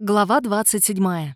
Глава 27.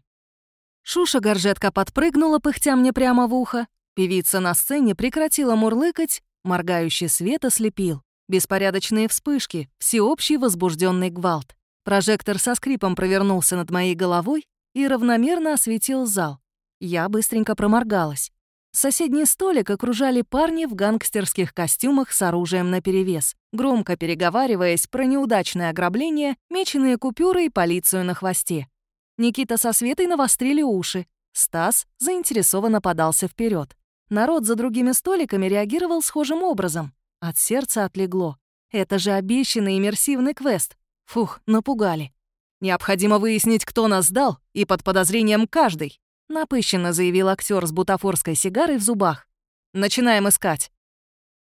Шуша-горжетка подпрыгнула, пыхтя мне прямо в ухо. Певица на сцене прекратила мурлыкать, моргающий свет ослепил. Беспорядочные вспышки, всеобщий возбужденный гвалт. Прожектор со скрипом провернулся над моей головой и равномерно осветил зал. Я быстренько проморгалась. Соседний столик окружали парни в гангстерских костюмах с оружием наперевес, громко переговариваясь про неудачное ограбление, меченые купюры и полицию на хвосте. Никита со Светой навострили уши. Стас заинтересованно подался вперед. Народ за другими столиками реагировал схожим образом. От сердца отлегло. Это же обещанный иммерсивный квест. Фух, напугали. Необходимо выяснить, кто нас сдал, и под подозрением каждый. Напыщенно заявил актер с бутафорской сигарой в зубах. «Начинаем искать».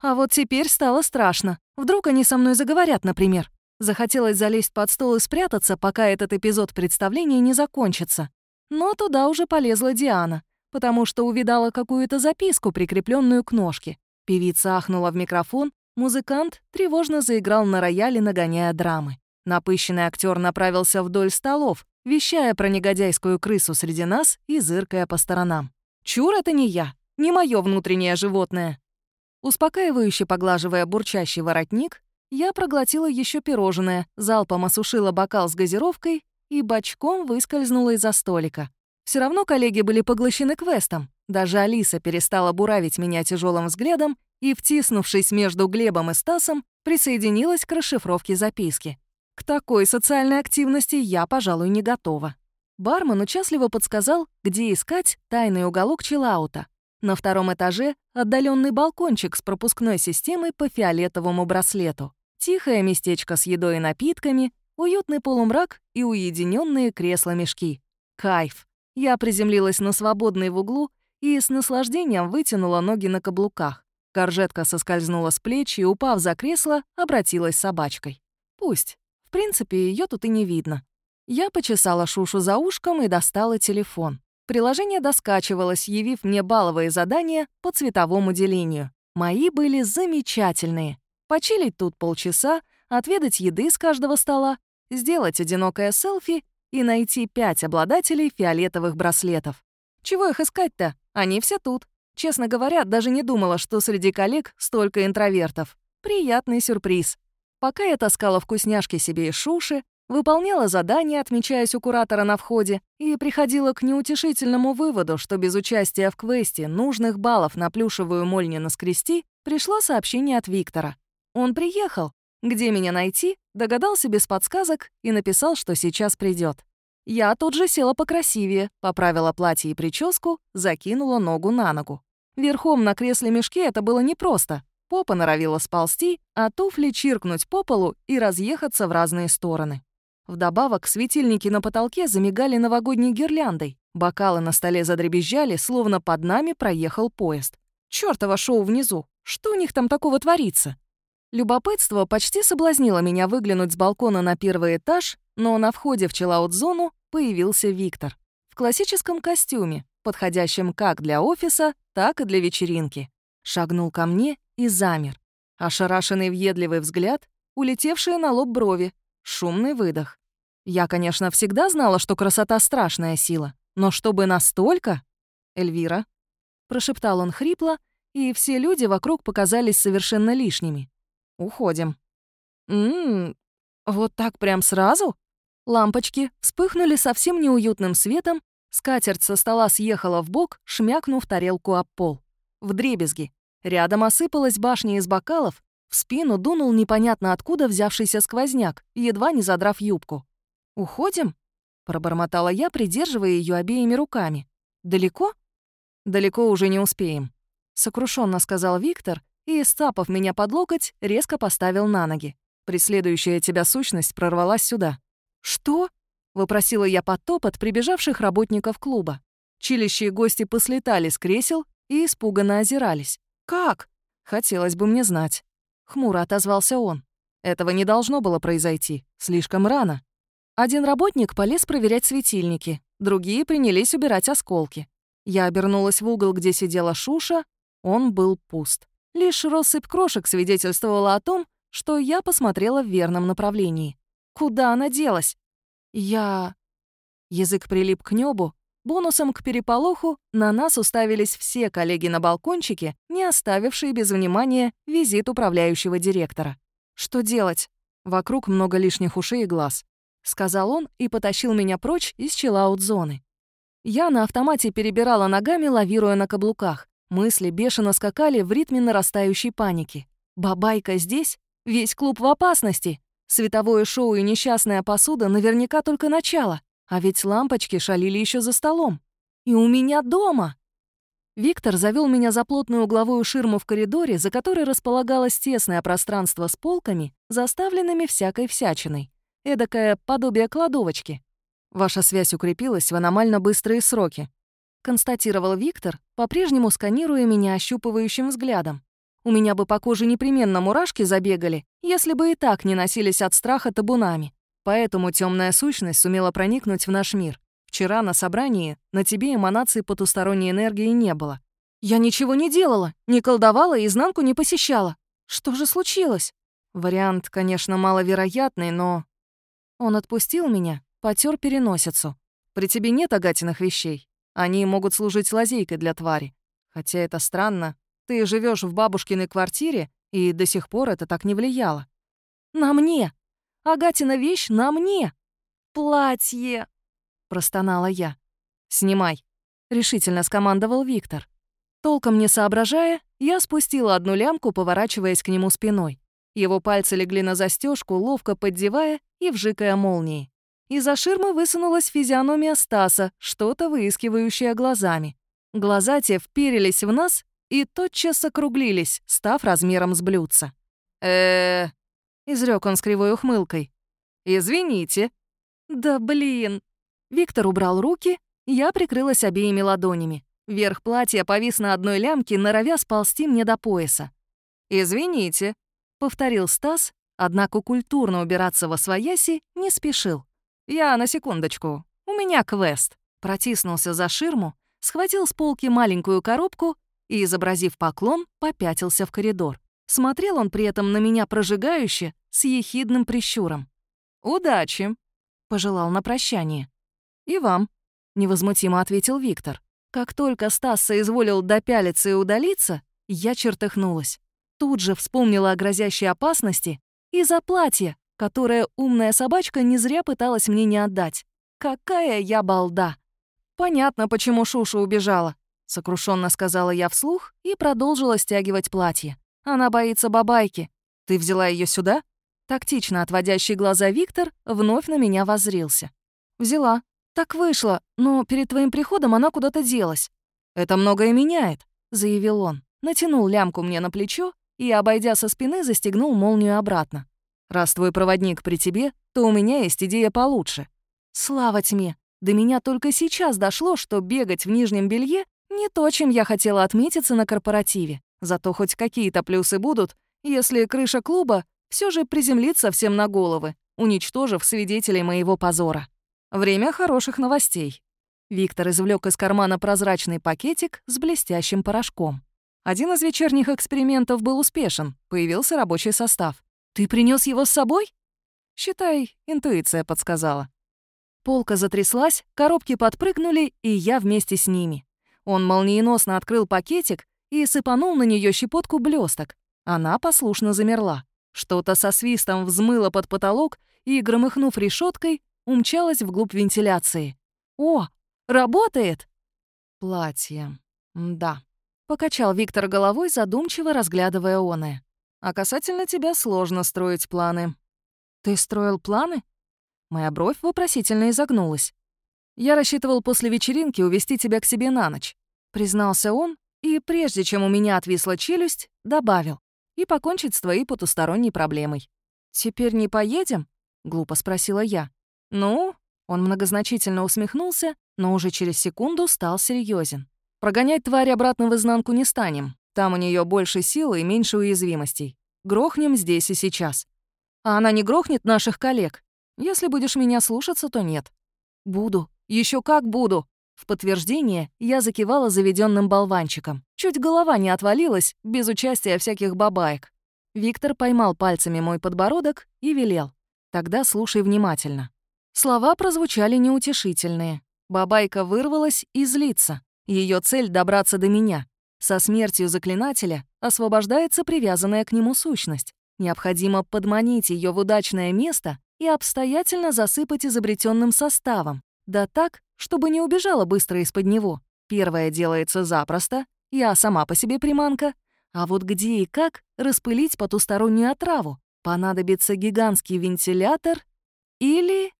А вот теперь стало страшно. Вдруг они со мной заговорят, например. Захотелось залезть под стол и спрятаться, пока этот эпизод представления не закончится. Но туда уже полезла Диана, потому что увидала какую-то записку, прикрепленную к ножке. Певица ахнула в микрофон, музыкант тревожно заиграл на рояле, нагоняя драмы. Напыщенный актер направился вдоль столов, вещая про негодяйскую крысу среди нас и зыркая по сторонам. «Чур, это не я, не мое внутреннее животное». Успокаивающе поглаживая бурчащий воротник, я проглотила еще пирожное, залпом осушила бокал с газировкой и бочком выскользнула из-за столика. Все равно коллеги были поглощены квестом. Даже Алиса перестала буравить меня тяжелым взглядом и, втиснувшись между Глебом и Стасом, присоединилась к расшифровке записки. К такой социальной активности я, пожалуй, не готова. Бармен участливо подсказал, где искать тайный уголок чиллаута. На втором этаже отдаленный балкончик с пропускной системой по фиолетовому браслету. Тихое местечко с едой и напитками, уютный полумрак и уединенные кресла-мешки. Кайф. Я приземлилась на свободный в углу и с наслаждением вытянула ноги на каблуках. Горжетка соскользнула с плеч и, упав за кресло, обратилась собачкой. Пусть. В принципе, ее тут и не видно. Я почесала Шушу за ушком и достала телефон. Приложение доскачивалось, явив мне балловые задания по цветовому делению. Мои были замечательные. Почилить тут полчаса, отведать еды с каждого стола, сделать одинокое селфи и найти пять обладателей фиолетовых браслетов. Чего их искать-то? Они все тут. Честно говоря, даже не думала, что среди коллег столько интровертов. Приятный сюрприз. Пока я таскала вкусняшки себе и шуши, выполняла задания, отмечаясь у куратора на входе, и приходила к неутешительному выводу, что без участия в квесте нужных баллов на плюшевую моль не наскрести, пришло сообщение от Виктора. Он приехал. Где меня найти? Догадался без подсказок и написал, что сейчас придет. Я тут же села покрасивее, поправила платье и прическу, закинула ногу на ногу. Верхом на кресле-мешке это было непросто, Попа норовила сползти, а туфли чиркнуть по полу и разъехаться в разные стороны. Вдобавок, светильники на потолке замигали новогодней гирляндой. Бокалы на столе задребезжали, словно под нами проехал поезд. Чёртово шоу внизу! Что у них там такого творится? Любопытство почти соблазнило меня выглянуть с балкона на первый этаж, но на входе в чиллаут-зону появился Виктор. В классическом костюме, подходящем как для офиса, так и для вечеринки. Шагнул ко мне и замер. Ошарашенный въедливый взгляд, улетевшие на лоб брови, шумный выдох. Я, конечно, всегда знала, что красота — страшная сила, но чтобы настолько... «Эльвира», — прошептал он хрипло, и все люди вокруг показались совершенно лишними. «Уходим». «Ммм, вот так прям сразу?» Лампочки вспыхнули совсем неуютным светом, скатерть со стола съехала в бок, шмякнув тарелку об пол. В дребезги. Рядом осыпалась башня из бокалов, в спину дунул непонятно откуда взявшийся сквозняк, едва не задрав юбку. «Уходим?» — пробормотала я, придерживая ее обеими руками. «Далеко?» «Далеко уже не успеем», — сокрушенно сказал Виктор и, стапав меня под локоть, резко поставил на ноги. Преследующая тебя сущность прорвалась сюда. «Что?» — выпросила я под топот прибежавших работников клуба. Чилищие гости послетали с кресел и испуганно озирались. «Как?» «Хотелось бы мне знать». Хмуро отозвался он. Этого не должно было произойти. Слишком рано. Один работник полез проверять светильники, другие принялись убирать осколки. Я обернулась в угол, где сидела Шуша. Он был пуст. Лишь россыпь крошек свидетельствовала о том, что я посмотрела в верном направлении. Куда она делась? Я... Язык прилип к небу. Бонусом к переполоху на нас уставились все коллеги на балкончике, не оставившие без внимания визит управляющего директора. Что делать? Вокруг много лишних ушей и глаз. Сказал он и потащил меня прочь из чиллаут-зоны. Я на автомате перебирала ногами, лавируя на каблуках. Мысли бешено скакали в ритме нарастающей паники. Бабайка здесь? Весь клуб в опасности. Световое шоу и несчастная посуда наверняка только начало. А ведь лампочки шалили еще за столом. И у меня дома. Виктор завел меня за плотную угловую ширму в коридоре, за которой располагалось тесное пространство с полками, заставленными всякой всячиной. Эдакое подобие кладовочки. Ваша связь укрепилась в аномально быстрые сроки. Констатировал Виктор, по-прежнему сканируя меня ощупывающим взглядом. У меня бы по коже непременно мурашки забегали, если бы и так не носились от страха табунами. Поэтому темная сущность сумела проникнуть в наш мир. Вчера на собрании на тебе эманации потусторонней энергии не было. Я ничего не делала, не колдовала и изнанку не посещала. Что же случилось? Вариант, конечно, маловероятный, но... Он отпустил меня, потер переносицу. При тебе нет агатиных вещей. Они могут служить лазейкой для твари. Хотя это странно. Ты живешь в бабушкиной квартире, и до сих пор это так не влияло. На мне! Агатина вещь на мне! Платье! простонала я. «Снимай», — решительно скомандовал Виктор. Толком не соображая, я спустила одну лямку, поворачиваясь к нему спиной. Его пальцы легли на застежку, ловко поддевая и вжикая молнии. Из-за ширмы высунулась физиономия Стаса, что-то выискивающее глазами. Глаза те вперились в нас и тотчас округлились, став размером с блюдца. э изрек он с кривой ухмылкой. «Извините». «Да блин!» Виктор убрал руки, я прикрылась обеими ладонями. Верх платья повис на одной лямке, норовя сползти мне до пояса. «Извините», — повторил Стас, однако культурно убираться во свояси не спешил. «Я на секундочку. У меня квест». Протиснулся за ширму, схватил с полки маленькую коробку и, изобразив поклон, попятился в коридор. Смотрел он при этом на меня прожигающе, с ехидным прищуром. «Удачи», — пожелал на прощание. «И вам», — невозмутимо ответил Виктор. Как только Стас соизволил допялиться и удалиться, я чертыхнулась. Тут же вспомнила о грозящей опасности и за платье, которое умная собачка не зря пыталась мне не отдать. Какая я балда! Понятно, почему Шуша убежала, сокрушенно сказала я вслух и продолжила стягивать платье. Она боится бабайки. Ты взяла ее сюда? Тактично отводящий глаза Виктор вновь на меня воззрился. Взяла, «Так вышло, но перед твоим приходом она куда-то делась». «Это многое меняет», — заявил он. Натянул лямку мне на плечо и, обойдя со спины, застегнул молнию обратно. «Раз твой проводник при тебе, то у меня есть идея получше». Слава тьме! До меня только сейчас дошло, что бегать в нижнем белье не то, чем я хотела отметиться на корпоративе. Зато хоть какие-то плюсы будут, если крыша клуба все же приземлится всем на головы, уничтожив свидетелей моего позора. Время хороших новостей. Виктор извлек из кармана прозрачный пакетик с блестящим порошком. Один из вечерних экспериментов был успешен, появился рабочий состав. «Ты принес его с собой?» «Считай, интуиция подсказала». Полка затряслась, коробки подпрыгнули, и я вместе с ними. Он молниеносно открыл пакетик и сыпанул на нее щепотку блесток. Она послушно замерла. Что-то со свистом взмыло под потолок и, громыхнув решеткой, умчалась вглубь вентиляции. «О, работает!» «Платье. Да». Покачал Виктор головой, задумчиво разглядывая оное. «А касательно тебя сложно строить планы». «Ты строил планы?» Моя бровь вопросительно изогнулась. «Я рассчитывал после вечеринки увести тебя к себе на ночь», признался он, и прежде чем у меня отвисла челюсть, добавил. «И покончить с твоей потусторонней проблемой». «Теперь не поедем?» — глупо спросила я. «Ну?» Он многозначительно усмехнулся, но уже через секунду стал серьезен. «Прогонять тварь обратно в изнанку не станем. Там у нее больше силы и меньше уязвимостей. Грохнем здесь и сейчас. А она не грохнет наших коллег. Если будешь меня слушаться, то нет». «Буду. Еще как буду!» В подтверждение я закивала заведенным болванчиком. Чуть голова не отвалилась, без участия всяких бабаек. Виктор поймал пальцами мой подбородок и велел. «Тогда слушай внимательно. Слова прозвучали неутешительные. Бабайка вырвалась и злится. Ее цель — добраться до меня. Со смертью заклинателя освобождается привязанная к нему сущность. Необходимо подманить ее в удачное место и обстоятельно засыпать изобретенным составом. Да так, чтобы не убежала быстро из-под него. Первое делается запросто, я сама по себе приманка. А вот где и как распылить потустороннюю отраву? Понадобится гигантский вентилятор или...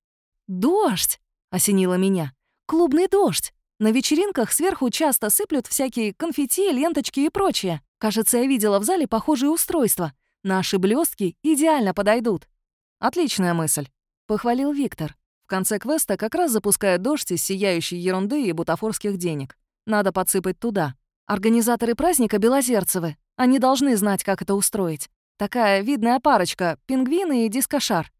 «Дождь!» — осенило меня. «Клубный дождь! На вечеринках сверху часто сыплют всякие конфетти, ленточки и прочее. Кажется, я видела в зале похожие устройства. Наши блестки идеально подойдут». «Отличная мысль», — похвалил Виктор. В конце квеста как раз запускают дождь из сияющей ерунды и бутафорских денег. Надо подсыпать туда. Организаторы праздника Белозерцевы. Они должны знать, как это устроить. Такая видная парочка — пингвины и дискошар.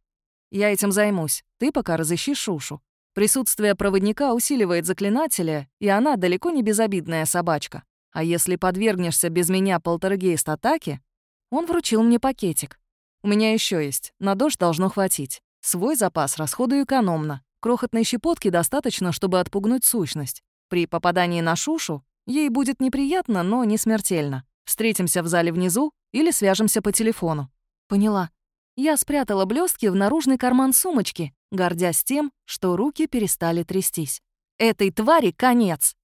Я этим займусь. Ты пока разыщи Шушу. Присутствие проводника усиливает заклинателя, и она далеко не безобидная собачка. А если подвергнешься без меня полтергейст-атаке, он вручил мне пакетик. У меня еще есть, на дождь должно хватить. Свой запас расходую экономно. Крохотной щепотки достаточно, чтобы отпугнуть сущность. При попадании на Шушу ей будет неприятно, но не смертельно. Встретимся в зале внизу или свяжемся по телефону. Поняла. Я спрятала блестки в наружный карман сумочки, гордясь тем, что руки перестали трястись. Этой твари конец.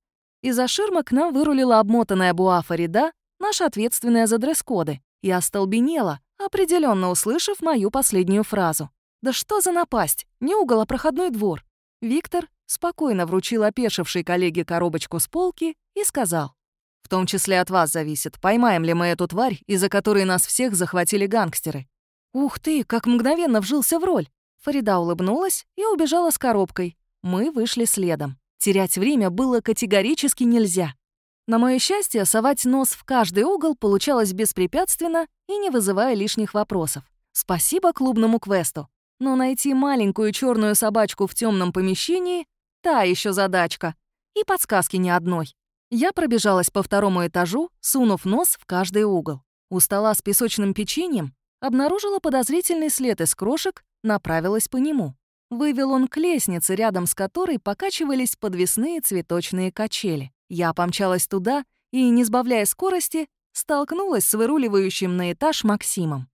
Из-за ширмы к нам вырулила обмотанная буа Фарида, наша ответственная за дресс-коды, и остолбенела, определенно услышав мою последнюю фразу. «Да что за напасть? Не угол, а проходной двор». Виктор спокойно вручил опешившей коллеге коробочку с полки и сказал. «В том числе от вас зависит, поймаем ли мы эту тварь, из-за которой нас всех захватили гангстеры. «Ух ты, как мгновенно вжился в роль!» Фарида улыбнулась и убежала с коробкой. Мы вышли следом. Терять время было категорически нельзя. На мое счастье, совать нос в каждый угол получалось беспрепятственно и не вызывая лишних вопросов. Спасибо клубному квесту. Но найти маленькую черную собачку в темном помещении — та еще задачка. И подсказки ни одной. Я пробежалась по второму этажу, сунув нос в каждый угол. У стола с песочным печеньем обнаружила подозрительный след из крошек, направилась по нему. Вывел он к лестнице, рядом с которой покачивались подвесные цветочные качели. Я помчалась туда и, не сбавляя скорости, столкнулась с выруливающим на этаж Максимом.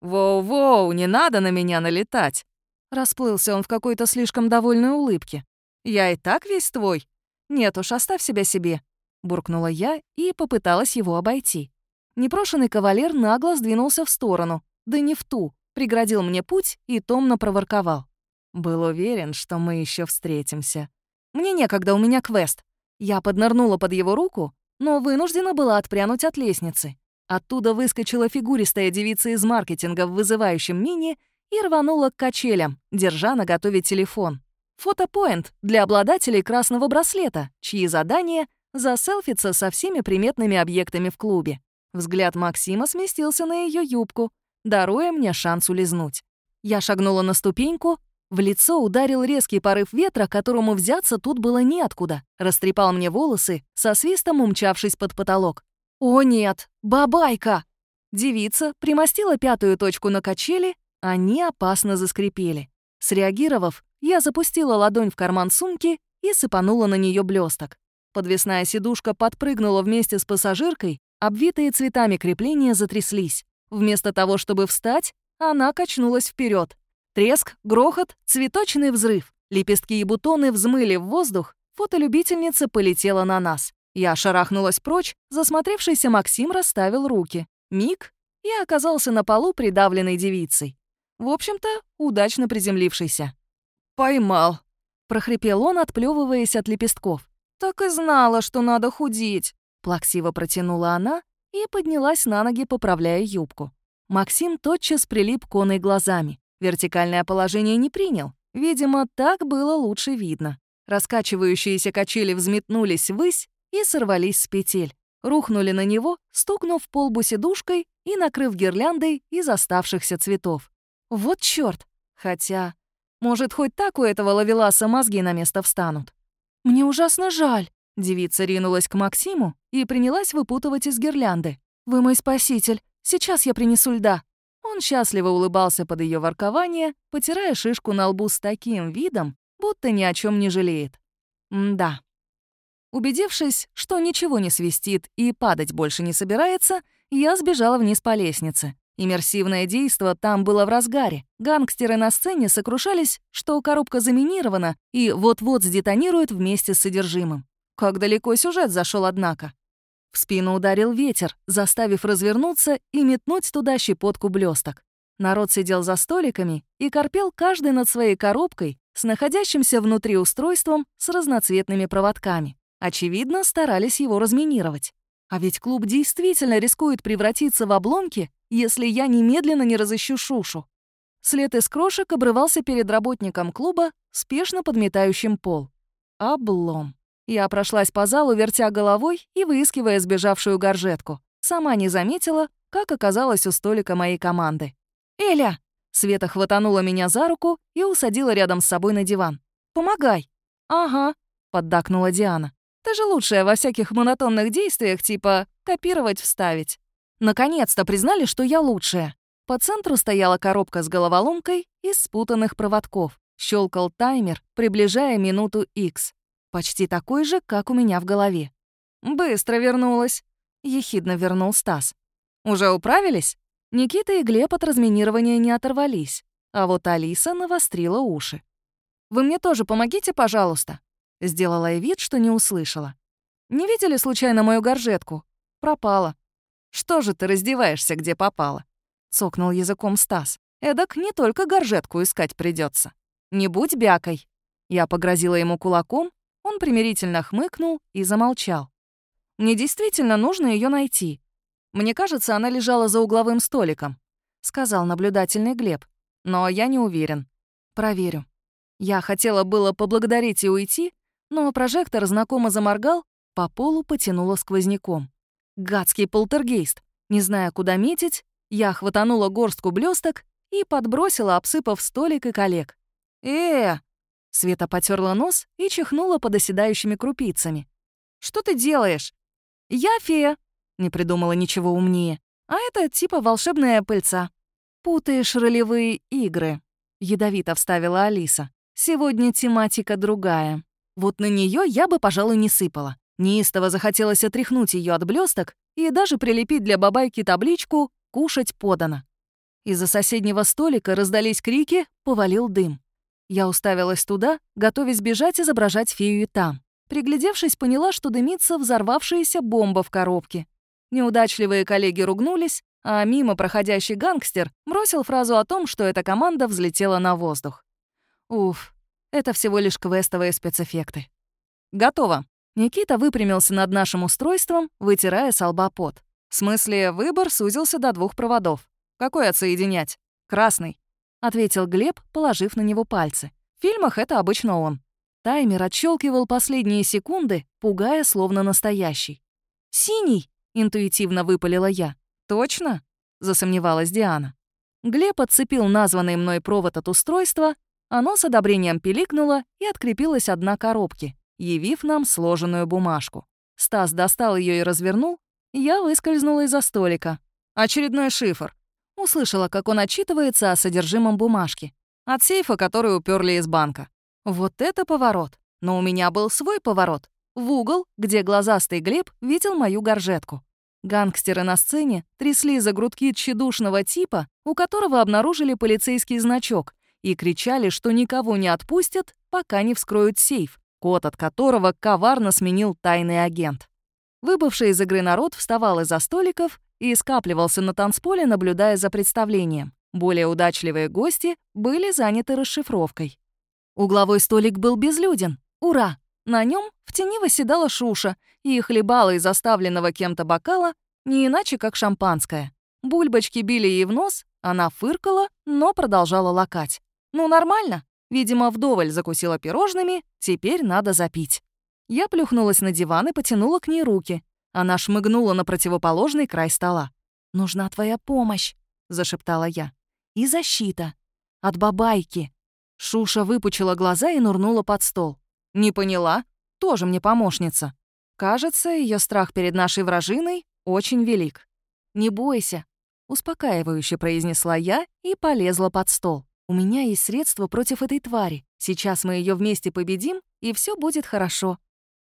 «Воу-воу, не надо на меня налетать!» Расплылся он в какой-то слишком довольной улыбке. «Я и так весь твой?» «Нет уж, оставь себя себе», — буркнула я и попыталась его обойти. Непрошенный кавалер нагло сдвинулся в сторону, да не в ту, преградил мне путь и томно проворковал. Был уверен, что мы еще встретимся. Мне некогда, у меня квест. Я поднырнула под его руку, но вынуждена была отпрянуть от лестницы. Оттуда выскочила фигуристая девица из маркетинга в вызывающем мини и рванула к качелям, держа на готове телефон. Фотопоинт для обладателей красного браслета, чьи задания — заселфиться со всеми приметными объектами в клубе. Взгляд Максима сместился на ее юбку, даруя мне шанс улизнуть. Я шагнула на ступеньку, в лицо ударил резкий порыв ветра, которому взяться тут было неоткуда. Растрепал мне волосы, со свистом умчавшись под потолок. «О нет, бабайка!» Девица примостила пятую точку на качели, они опасно заскрипели. Среагировав, я запустила ладонь в карман сумки и сыпанула на нее блесток. Подвесная сидушка подпрыгнула вместе с пассажиркой, Обвитые цветами крепления затряслись. Вместо того, чтобы встать, она качнулась вперед. Треск, грохот, цветочный взрыв. Лепестки и бутоны взмыли в воздух, фотолюбительница полетела на нас. Я шарахнулась прочь, засмотревшийся Максим расставил руки. Миг, и оказался на полу придавленной девицей. В общем-то, удачно приземлившийся. «Поймал», — прохрипел он, отплевываясь от лепестков. «Так и знала, что надо худеть. Плаксиво протянула она и поднялась на ноги, поправляя юбку. Максим тотчас прилип коной глазами. Вертикальное положение не принял. Видимо, так было лучше видно. Раскачивающиеся качели взметнулись ввысь и сорвались с петель. Рухнули на него, стукнув полбу сидушкой и накрыв гирляндой из оставшихся цветов. Вот чёрт! Хотя, может, хоть так у этого ловеласа мозги на место встанут. «Мне ужасно жаль», Девица ринулась к Максиму и принялась выпутывать из гирлянды. «Вы мой спаситель. Сейчас я принесу льда». Он счастливо улыбался под ее воркование, потирая шишку на лбу с таким видом, будто ни о чем не жалеет. М да. Убедившись, что ничего не свистит и падать больше не собирается, я сбежала вниз по лестнице. Иммерсивное действо там было в разгаре. Гангстеры на сцене сокрушались, что коробка заминирована и вот-вот сдетонирует вместе с содержимым. Как далеко сюжет зашел, однако. В спину ударил ветер, заставив развернуться и метнуть туда щепотку блесток. Народ сидел за столиками и корпел каждый над своей коробкой с находящимся внутри устройством с разноцветными проводками. Очевидно, старались его разминировать. А ведь клуб действительно рискует превратиться в обломки, если я немедленно не разыщу Шушу. След из крошек обрывался перед работником клуба, спешно подметающим пол. Облом. Я прошлась по залу, вертя головой и выискивая сбежавшую горжетку. Сама не заметила, как оказалась у столика моей команды. «Эля!» Света хватанула меня за руку и усадила рядом с собой на диван. «Помогай!» «Ага», — поддакнула Диана. «Ты же лучшая во всяких монотонных действиях, типа копировать-вставить». Наконец-то признали, что я лучшая. По центру стояла коробка с головоломкой из спутанных проводков. Щелкал таймер, приближая минуту X. Почти такой же, как у меня в голове. «Быстро вернулась», — ехидно вернул Стас. «Уже управились?» Никита и Глеб от разминирования не оторвались, а вот Алиса навострила уши. «Вы мне тоже помогите, пожалуйста?» Сделала я вид, что не услышала. «Не видели случайно мою горжетку? Пропала». «Что же ты раздеваешься, где попало?» Цокнул языком Стас. «Эдак не только горжетку искать придется. Не будь бякой». Я погрозила ему кулаком, он примирительно хмыкнул и замолчал. «Мне действительно нужно ее найти. Мне кажется, она лежала за угловым столиком», — сказал наблюдательный Глеб. «Но я не уверен. Проверю». Я хотела было поблагодарить и уйти, но прожектор знакомо заморгал, по полу потянуло сквозняком. Гадский полтергейст. Не зная, куда метить, я хватанула горстку блесток и подбросила, обсыпав столик и коллег. «Э, Света потерла нос и чихнула под оседающими крупицами. «Что ты делаешь?» «Я фея», — не придумала ничего умнее. «А это типа волшебная пыльца». «Путаешь ролевые игры», — ядовито вставила Алиса. «Сегодня тематика другая. Вот на нее я бы, пожалуй, не сыпала. Неистово захотелось отряхнуть ее от блесток и даже прилепить для бабайки табличку «Кушать подано». Из-за соседнего столика раздались крики, повалил дым. Я уставилась туда, готовясь бежать изображать фею и там. Приглядевшись, поняла, что дымится взорвавшаяся бомба в коробке. Неудачливые коллеги ругнулись, а мимо проходящий гангстер бросил фразу о том, что эта команда взлетела на воздух. Уф, это всего лишь квестовые спецэффекты. Готово. Никита выпрямился над нашим устройством, вытирая с лба пот. В смысле, выбор сузился до двух проводов. Какой отсоединять? Красный. — ответил Глеб, положив на него пальцы. «В фильмах это обычно он». Таймер отщелкивал последние секунды, пугая, словно настоящий. «Синий!» — интуитивно выпалила я. «Точно?» — засомневалась Диана. Глеб отцепил названный мной провод от устройства, оно с одобрением пиликнуло и открепилось от дна коробки, явив нам сложенную бумажку. Стас достал ее и развернул, я выскользнула из-за столика. «Очередной шифр. Услышала, как он отчитывается о содержимом бумажки. От сейфа, который уперли из банка. Вот это поворот. Но у меня был свой поворот. В угол, где глазастый Глеб видел мою горжетку. Гангстеры на сцене трясли за грудки тщедушного типа, у которого обнаружили полицейский значок, и кричали, что никого не отпустят, пока не вскроют сейф, код от которого коварно сменил тайный агент. Выбывший из игры народ вставал из-за столиков и скапливался на танцполе, наблюдая за представлением. Более удачливые гости были заняты расшифровкой. Угловой столик был безлюден. Ура! На нем в тени восседала Шуша и хлебала из оставленного кем-то бокала не иначе, как шампанское. Бульбочки били ей в нос, она фыркала, но продолжала лакать. Ну, нормально. Видимо, вдоволь закусила пирожными, теперь надо запить. Я плюхнулась на диван и потянула к ней руки. Она шмыгнула на противоположный край стола. «Нужна твоя помощь», — зашептала я. «И защита. От бабайки». Шуша выпучила глаза и нырнула под стол. «Не поняла? Тоже мне помощница. Кажется, ее страх перед нашей вражиной очень велик. Не бойся. Успокаивающе произнесла я и полезла под стол. У меня есть средства против этой твари. Сейчас мы ее вместе победим, и все будет хорошо.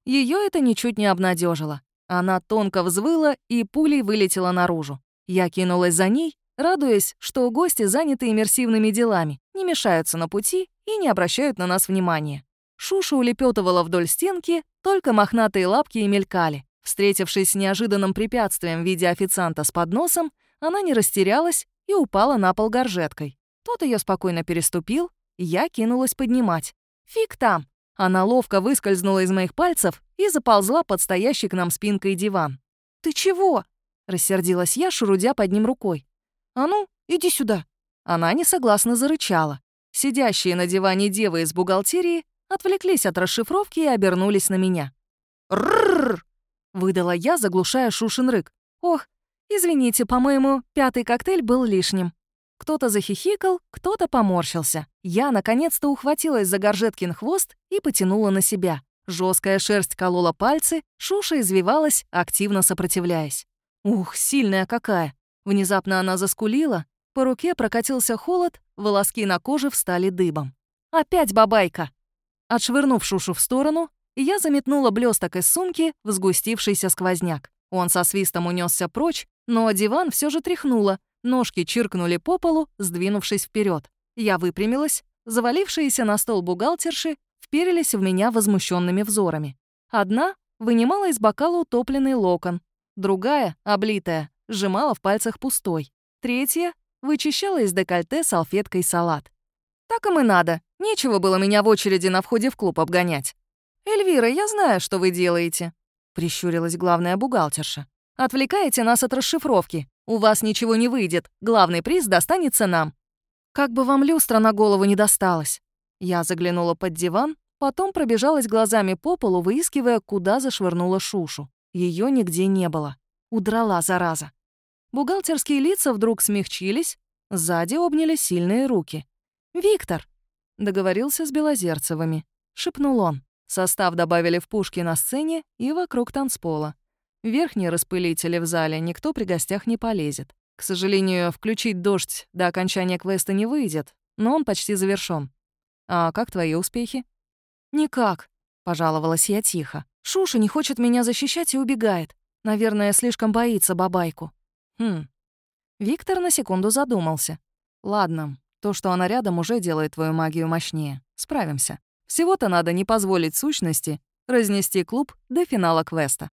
Ее это ничуть не обнадежило. Она тонко взвыла и пулей вылетела наружу. Я кинулась за ней, радуясь, что гости заняты иммерсивными делами, не мешаются на пути и не обращают на нас внимания. Шуша улепетывала вдоль стенки, только мохнатые лапки и мелькали. Встретившись с неожиданным препятствием в виде официанта с подносом, она не растерялась и упала на пол горжеткой. Тот ее спокойно переступил, и я кинулась поднимать. Фиг там! Она ловко выскользнула из моих пальцев и заползла под стоящий к нам спинкой диван. «Ты чего?» — рассердилась я, шурудя под ним рукой. «А ну, иди сюда!» Она несогласно зарычала. Сидящие на диване девы из бухгалтерии отвлеклись от расшифровки и обернулись на меня. «Ррррр!» — выдала я, заглушая Шушин рык. «Ох, «Извините, по-моему, пятый коктейль был лишним». Кто-то захихикал, кто-то поморщился. Я, наконец-то, ухватилась за горжеткин хвост и потянула на себя. Жесткая шерсть колола пальцы, шуша извивалась, активно сопротивляясь. Ух, сильная какая! Внезапно она заскулила, по руке прокатился холод, волоски на коже встали дыбом. «Опять бабайка!» Отшвырнув Шушу в сторону, я заметнула блесток из сумки в сгустившийся сквозняк. Он со свистом унесся прочь, но диван все же тряхнуло, ножки чиркнули по полу, сдвинувшись вперед. Я выпрямилась, завалившиеся на стол бухгалтерши вперились в меня возмущенными взорами. Одна вынимала из бокала утопленный локон, другая, облитая, сжимала в пальцах пустой, третья вычищала из декольте салфеткой салат. Так им и надо, нечего было меня в очереди на входе в клуб обгонять. «Эльвира, я знаю, что вы делаете», — прищурилась главная бухгалтерша. Отвлекаете нас от расшифровки. У вас ничего не выйдет. Главный приз достанется нам. Как бы вам люстра на голову не досталась. Я заглянула под диван, потом пробежалась глазами по полу, выискивая, куда зашвырнула Шушу. Ее нигде не было. Удрала, зараза. Бухгалтерские лица вдруг смягчились, сзади обняли сильные руки. «Виктор!» — договорился с Белозерцевыми. Шепнул он. Состав добавили в пушки на сцене и вокруг танцпола. Верхние распылители в зале никто при гостях не полезет. К сожалению, включить дождь до окончания квеста не выйдет, но он почти завершён. А как твои успехи? Никак, пожаловалась я тихо. Шуша не хочет меня защищать и убегает. Наверное, слишком боится бабайку. Хм. Виктор на секунду задумался. Ладно, то, что она рядом, уже делает твою магию мощнее. Справимся. Всего-то надо не позволить сущности разнести клуб до финала квеста.